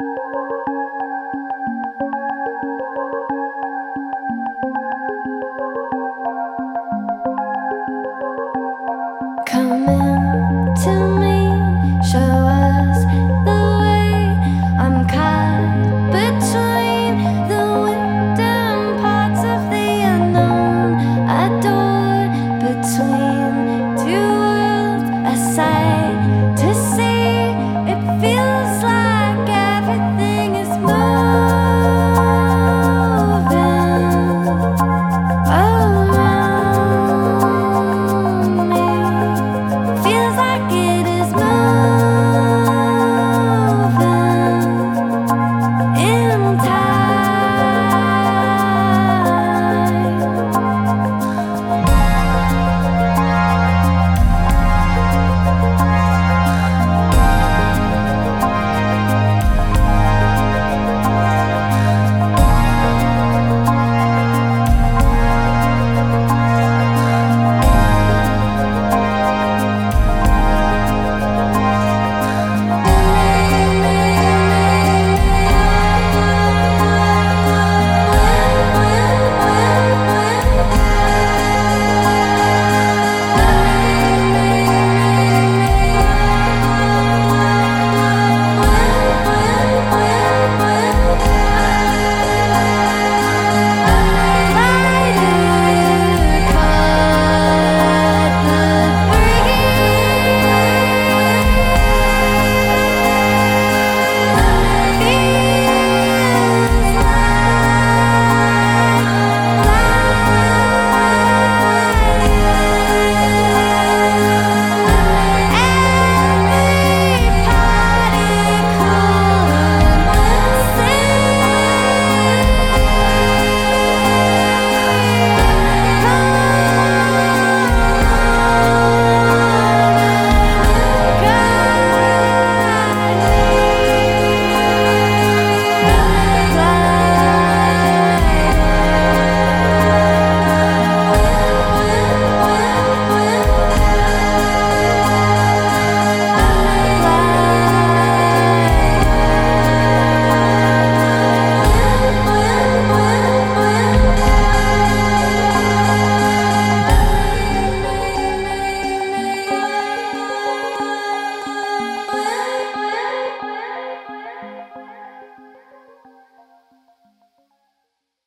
Come in to